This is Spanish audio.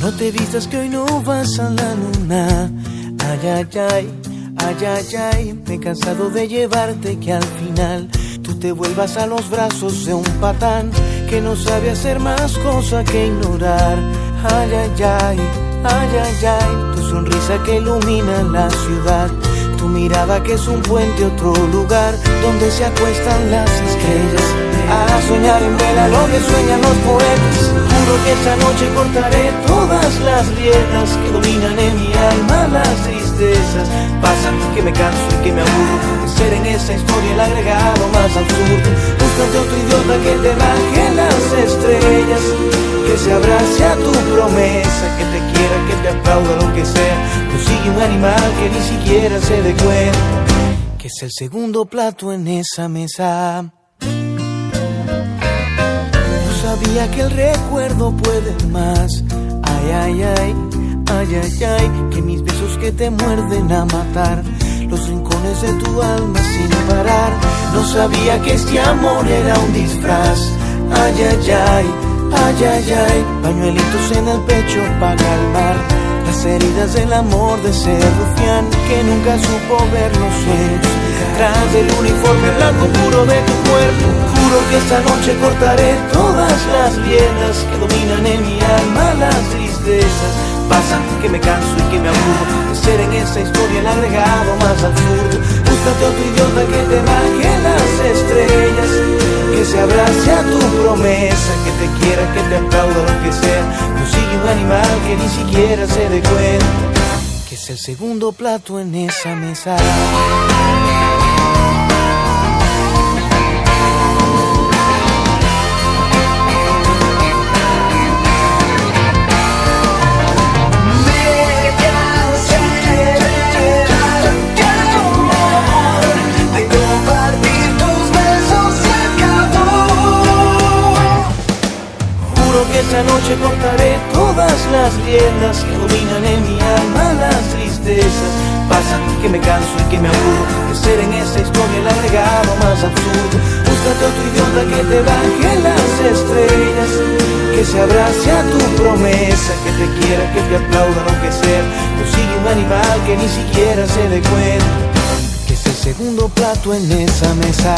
No te vistas que hoy no vas a la luna. Ay, ay, ay, ay. Me he cansado de llevarte que al final tú te vuelvas a los brazos de un patán que no sabe hacer más cosa que ignorar. Ay, ay, ay, ay, ay, ay. Tu sonrisa que ilumina la ciudad. Tu mirada que es un puente, otro lugar donde se acuestan las estrellas. A soñar en vela lo que sueñan los poetas. Juro que esta noche cortaré todas las riendas que dominan en mi alma las tristezas. Pasan que me canso y que me aburro de ser en esa historia el agregado más absurdo. Búscate otro idiota que te baje las estrellas. Que se abrace a tu promesa, que te quiera, que te aplauda lo que sea. Consigue un animal que ni siquiera se dé cuenta. Que es el segundo plato en esa mesa. Que el recuerdo puede más. Ay, ay, ay, ay, ay, ay. Que mis besos que te muerden a matar. Los rincones de tu alma sin parar. No sabía que este amor era un disfraz. Ay, ay, ay, ay, ay, ay. Pañuelitos en el pecho para calmar las heridas del amor de ese rufián que nunca supo ver los sueños. Tras del uniforme blanco puro de tu cuerpo, juro que esta noche cortaré todas las riendas que dominan en mi alma las tristezas. Pasan que me canso y que me aburro de ser en esa historia el agregado más absurdo. Búscate otro idiota que te baje las estrellas, que se abrace a tu promesa, que te quiera, que te aplauda lo que sea. Consigue un animal que ni siquiera se dé cuenta, que es el segundo plato en esa mesa. Juro que esta noche cortaré todas las riendas que dominan en mi alma las tristezas. Pasan que me canso y que me aburro de ser en esa historia el agregado más absurdo. Búscate otro idiota que te baje las estrellas, que se abrace a tu promesa, que te quiera, que te aplauda lo que sea. Consigue un animal que ni siquiera se dé cuenta, que es el segundo plato en esa mesa.